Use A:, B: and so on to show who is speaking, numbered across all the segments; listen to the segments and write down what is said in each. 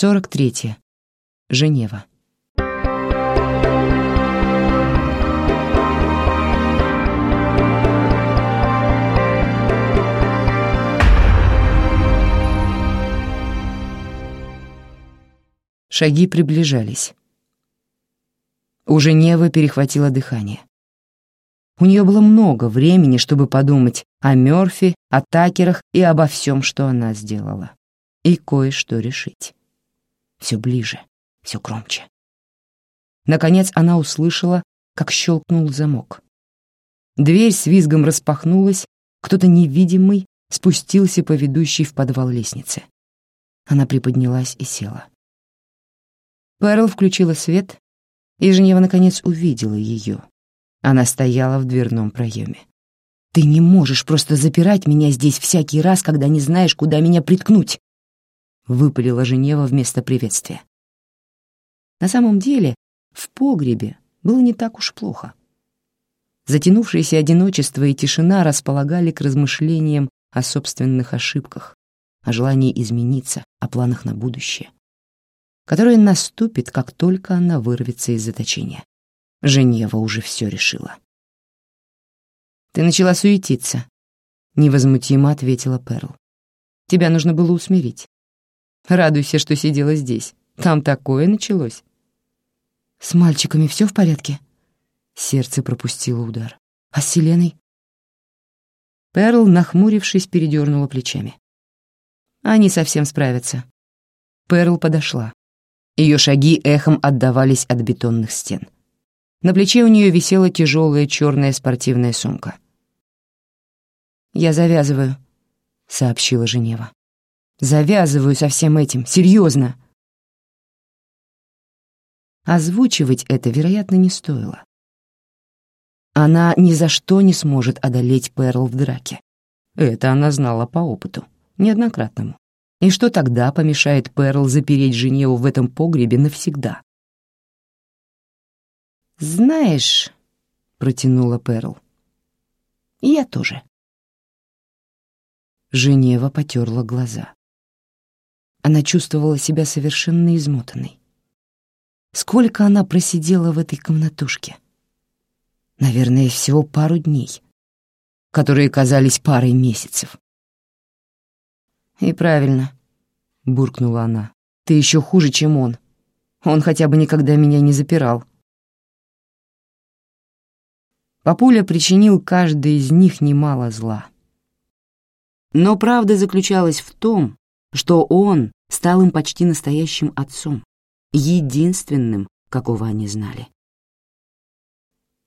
A: 43. Женева. Шаги приближались. У Женевы перехватило дыхание. У нее было много времени, чтобы подумать о Мёрфи, о Такерах и обо всем, что она сделала. И кое-что решить. Все ближе, все громче. Наконец она услышала, как щелкнул замок. Дверь с визгом распахнулась, кто-то невидимый спустился по ведущей в подвал лестнице. Она приподнялась и села. Перл включила свет, и Женева наконец увидела ее. Она стояла в дверном проеме. «Ты не можешь просто запирать меня здесь всякий раз, когда не знаешь, куда меня приткнуть!» — выпалила Женева вместо приветствия. На самом деле, в погребе было не так уж плохо. Затянувшееся одиночество и тишина располагали к размышлениям о собственных ошибках, о желании измениться, о планах на будущее которая наступит, как только она вырвется из заточения. Женева уже все решила. «Ты начала суетиться», — невозмутимо ответила Перл. «Тебя нужно было усмирить. Радуйся, что сидела здесь. Там такое началось». «С мальчиками все в порядке?» Сердце пропустило удар. «А с Селеной?» Перл, нахмурившись, передернула плечами. «Они совсем справятся». Перл подошла. Ее шаги эхом отдавались от бетонных стен. На плече у нее висела тяжелая черная спортивная сумка. «Я завязываю», — сообщила Женева. «Завязываю со всем этим, серьезно». Озвучивать это, вероятно, не стоило. Она ни за что не сможет одолеть Перл в драке. Это она знала по опыту, неоднократному. И что тогда помешает Перл запереть Женеву в этом погребе навсегда? «Знаешь», — протянула Перл, — «я тоже». Женева потерла глаза. Она чувствовала себя совершенно измотанной. Сколько она просидела в этой комнатушке? Наверное, всего пару дней, которые казались парой месяцев. «И правильно», — буркнула она. «Ты еще хуже, чем он. Он хотя бы никогда меня не запирал». Папуля причинил каждый из них немало зла. Но правда заключалась в том, что он стал им почти настоящим отцом, единственным, какого они знали.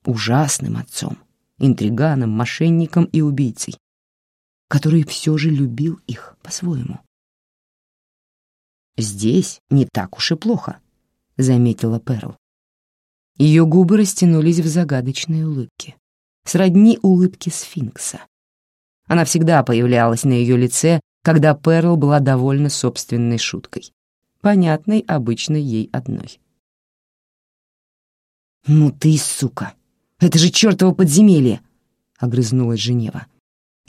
A: Ужасным отцом, интриганом, мошенником и убийцей, который все же любил их по-своему. «Здесь не так уж и плохо», — заметила Перл. Ее губы растянулись в загадочной улыбке, сродни улыбке сфинкса. Она всегда появлялась на ее лице, когда Перл была довольна собственной шуткой, понятной обычно ей одной. «Ну ты, сука! Это же чертово подземелье!» — огрызнулась Женева.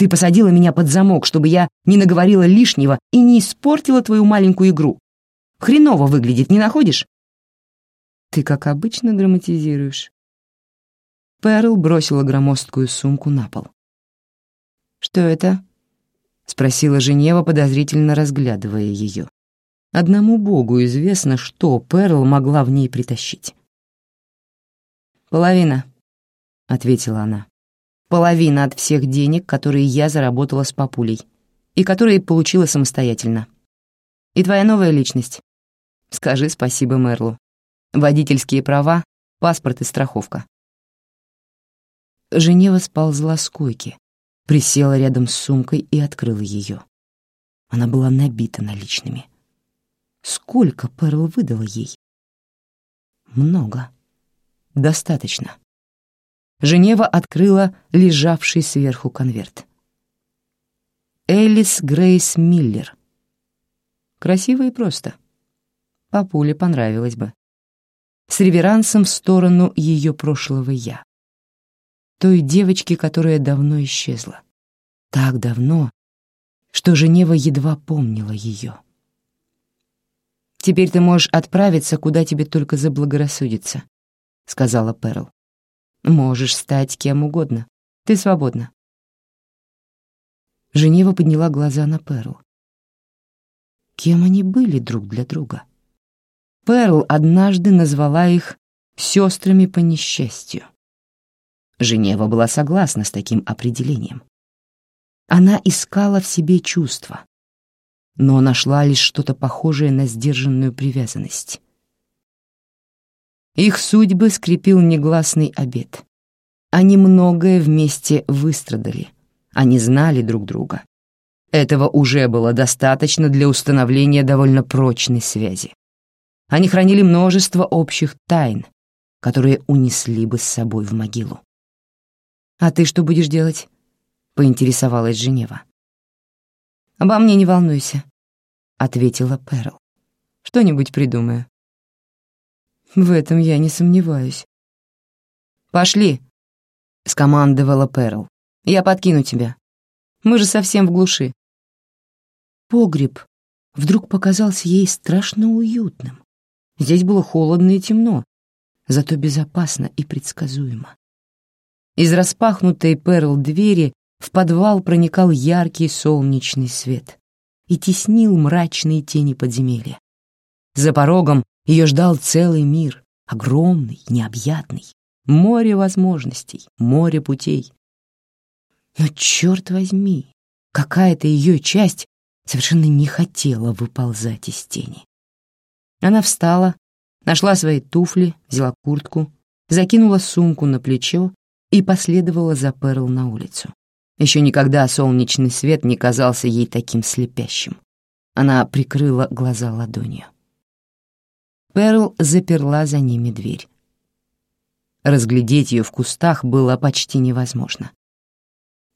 A: Ты посадила меня под замок, чтобы я не наговорила лишнего и не испортила твою маленькую игру. Хреново выглядит, не находишь? Ты, как обычно, драматизируешь. Перл бросила громоздкую сумку на пол. «Что это?» — спросила Женева, подозрительно разглядывая ее. Одному богу известно, что Перл могла в ней притащить. «Половина», — ответила она. Половина от всех денег, которые я заработала с папулей и которые получила самостоятельно. И твоя новая личность. Скажи спасибо Мерлу. Водительские права, паспорт и страховка. Женева сползла с койки, присела рядом с сумкой и открыла ее. Она была набита наличными. Сколько Перл выдала ей? Много. Достаточно. Женева открыла лежавший сверху конверт. Элис Грейс Миллер. Красиво и просто. Папуле понравилось бы. С реверансом в сторону ее прошлого «я». Той девочки, которая давно исчезла. Так давно, что Женева едва помнила ее. «Теперь ты можешь отправиться, куда тебе только заблагорассудится», — сказала Перл. «Можешь стать кем угодно. Ты свободна». Женева подняла глаза на Перл. Кем они были друг для друга? Перл однажды назвала их «сестрами по несчастью». Женева была согласна с таким определением. Она искала в себе чувства, но нашла лишь что-то похожее на сдержанную привязанность. Их судьбы скрепил негласный обет. Они многое вместе выстрадали, они знали друг друга. Этого уже было достаточно для установления довольно прочной связи. Они хранили множество общих тайн, которые унесли бы с собой в могилу. «А ты что будешь делать?» — поинтересовалась Женева. «Обо мне не волнуйся», — ответила Перл. «Что-нибудь придумаю». «В этом я не сомневаюсь». «Пошли», — скомандовала Перл. «Я подкину тебя. Мы же совсем в глуши». Погреб вдруг показался ей страшно уютным. Здесь было холодно и темно, зато безопасно и предсказуемо. Из распахнутой Перл двери в подвал проникал яркий солнечный свет и теснил мрачные тени подземелья. За порогом ее ждал целый мир, огромный, необъятный, море возможностей, море путей. Но, черт возьми, какая-то ее часть совершенно не хотела выползать из тени. Она встала, нашла свои туфли, взяла куртку, закинула сумку на плечо и последовала за Перл на улицу. Еще никогда солнечный свет не казался ей таким слепящим. Она прикрыла глаза ладонью. Перл заперла за ними дверь. Разглядеть ее в кустах было почти невозможно.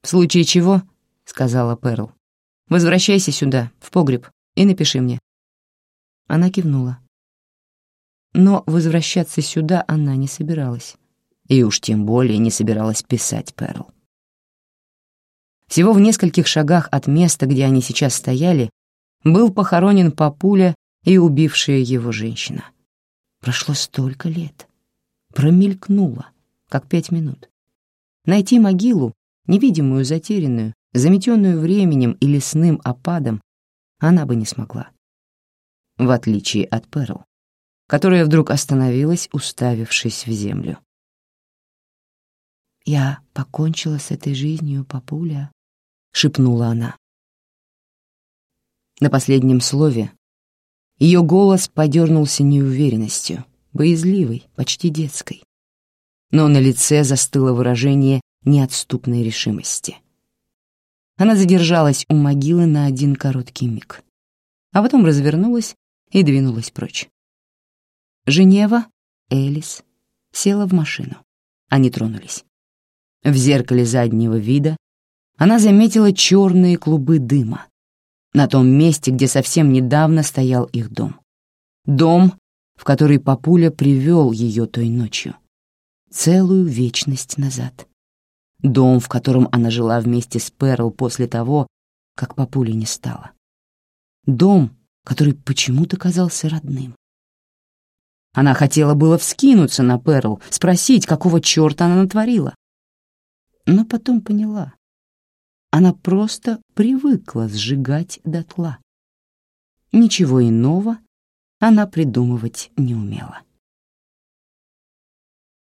A: «В случае чего», — сказала Перл, — «возвращайся сюда, в погреб, и напиши мне». Она кивнула. Но возвращаться сюда она не собиралась и уж тем более не собиралась писать Перл. Всего в нескольких шагах от места, где они сейчас стояли, был похоронен папуля и убившая его женщина. Прошло столько лет. Промелькнуло, как пять минут. Найти могилу, невидимую, затерянную, заметенную временем и лесным опадом, она бы не смогла. В отличие от Перл, которая вдруг остановилась, уставившись в землю. «Я покончила с этой жизнью, папуля», — шепнула она. На последнем слове ее голос подернулся неуверенностью, боязливой, почти детской. Но на лице застыло выражение неотступной решимости. Она задержалась у могилы на один короткий миг, а потом развернулась и двинулась прочь. Женева, Элис, села в машину. Они тронулись. В зеркале заднего вида она заметила черные клубы дыма на том месте, где совсем недавно стоял их дом. Дом, в который папуля привел ее той ночью. Целую вечность назад. Дом, в котором она жила вместе с Перл после того, как папули не стало. Дом, который почему-то казался родным. Она хотела было вскинуться на Перл, спросить, какого черта она натворила но потом поняла. Она просто привыкла сжигать дотла. Ничего иного она придумывать не умела.